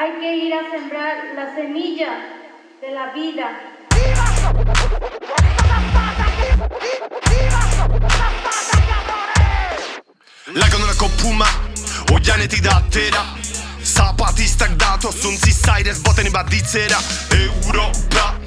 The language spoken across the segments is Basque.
Hay que ir a sembrar la semilla de la vida. Lagunako puma, oianetik da atera Zapatistak dato, zuntzi zairez boten baditzera Europa,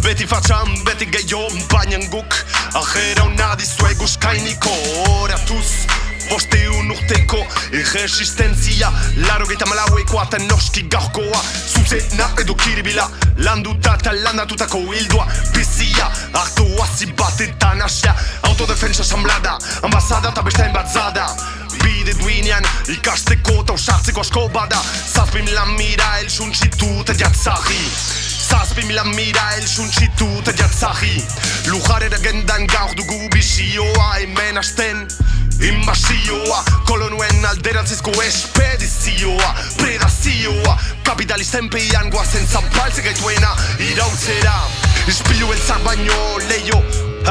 beti fatxan, beti gehiago baina guk. Ajera hona dizuegu skainiko oratuz Bosteun urteko erresistentzia Laro gaita malaueko eta noski gaurkoa. Zuzena edo kiribila Landuta eta landatutako hildoa Bizia hartu oazi batetan asia Autodefensa asamblada Ambazada eta beste bat zada. Bide duinean ikasteko eta usartzeko asko bada. Zazpi mila mira el suntxitu eta jatzari Zazpi mila mira el suntxitu eta jatzari Lujarera gendan gaur dugu bisioa hemen asten Invasioa, kolonuen alderantzizko espedizioa Predazioa, kapitalisten peian guazen zapaltze gaituena Irautzera, ispilu beltzak baino leio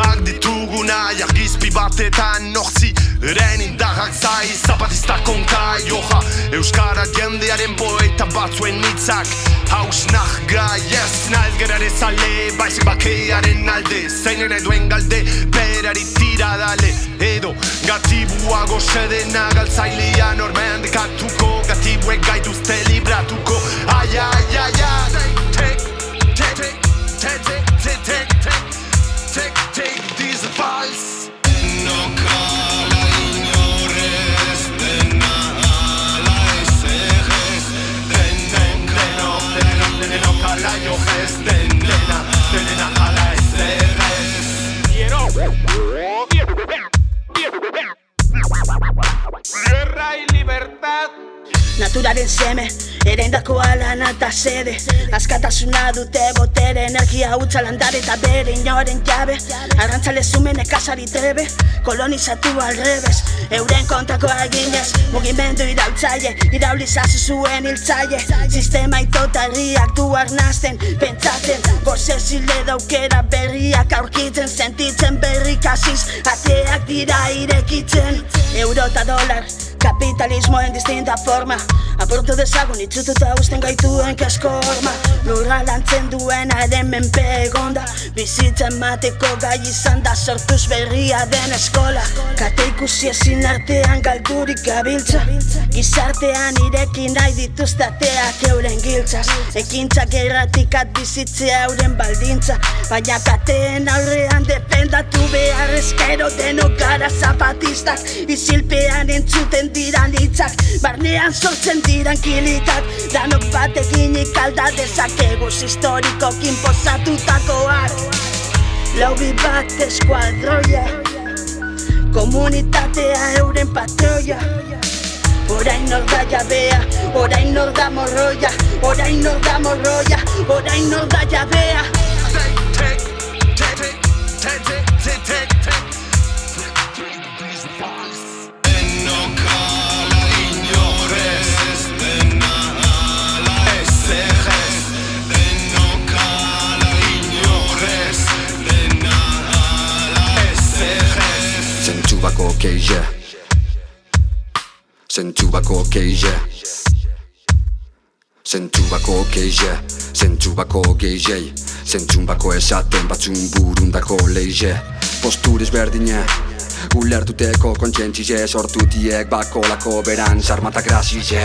Ak dituguna jargizpi batetan nortzi Eren indarrak zai, zapatista konka joja Euskara jendearen poeta batzuen Haus nah gai ez naiz gerare zale. Baizik bakearen alde Zeinen eduen galde. Berari tira dale Edo gatibua goxedena galtzailea Normean dekatuko gatibuek Naturaren seme, erendako alana eta sede. Askatasuna dute botere, energia hutsa landare eta bere inoren jabe. Arrantzale zumen ekasari trebe, kolonizatu alrebes Euren kontrako aginez, mugimendu irautzaile Iraulizazu zuen hiltzaile. Sistema itota herriak du arnazten, pentsatzen Posesile daukera berriak aurkitzen Sentitzen berrikasiz, ateak dira irekitzen Euro eta dolar, Capitalismo em distinta forma. Aportu dezagun itzututa usten gaituen kasko horma Lurra lantzen duen aren menpe egonda. Bizitzen mateko gai izan da sortuz berria den eskola. Kate ikusi ezin artean galdurik gabiltza. Gizartean ireki nahi dituzte ateak euren giltzaz. Ekintzak erratikat bizitzea euren baldintza. Baina kateen aurrean defendatu behar eskero denok gara zapatistak. Izilpean entzuten diran hitzak. Barnean sortzen diran kilitak Danok batekin ikalda dezakegus historikokin posatutakoak Laubi bat eskuadroia Komunitatea euren patroia. Orain nor da jabea, orain nor da morroia Orain nor da morroia, orain nor da jabea Keize Zentzu bako keize Zentzu bako keize Zentzu bako geizei Zentzun bako esaten batzun burundako leize Posturez berdine Ulertuteko kontxentzize sortu diek bakolako beran sarmata grazize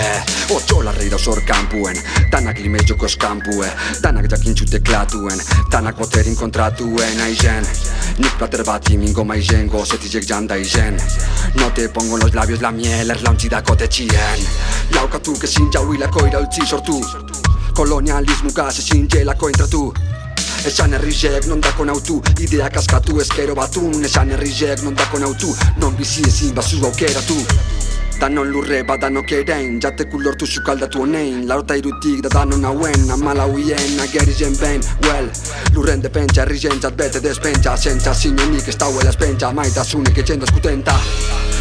Otxola rei dauzor kampuen, danak limez joko eskampue Danak jakintzu teklatuen, danak boterin kontratuen aizen. Nik plater bat imingo maizen, gozetizek janda izen No te pongo los labios la miel, erlauntxidako tetxien Laukatu ezin jau hilako irautzi sortu. Kolonialismu gaz ezin jelako intratu Esan herrizek non dako nautu Ideak askatu ezkero batun. Esan herrizek non dako nautu Non bizi ezin bazu aukeratu. Danon lurre badanok erein Jateku lortu sukaldatu honein. Laurta irutik da danon hauen Amala huien ageri zen behin. Well, lurren depentsa herri jentzat bete despentsa. Zentza zinenik ez dauela espentsa Maitasunik etxen dazkutenta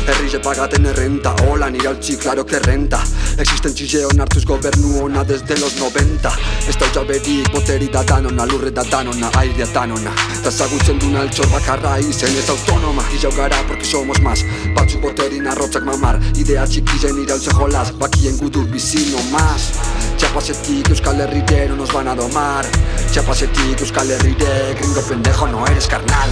Herri pagaten errenta. Hola nire altzi, claro que renta. Existentzize onartuz gobernu ona desde los 90 Ez dautza berik boteri da danona Lurre da danona, airea danona Ta zagutzen duna altxor bakarra izen ez autonoma Izau gara porque somos más. Batzuk boterin arrotzak mamar. Idea txikizen irautze jolas. Bakien gudur bizi no más. Txapa Txapasetik Euskal Herrire no nos van a domar. Txapasetik Euskal Herrire Gringo pendejo no eres carnal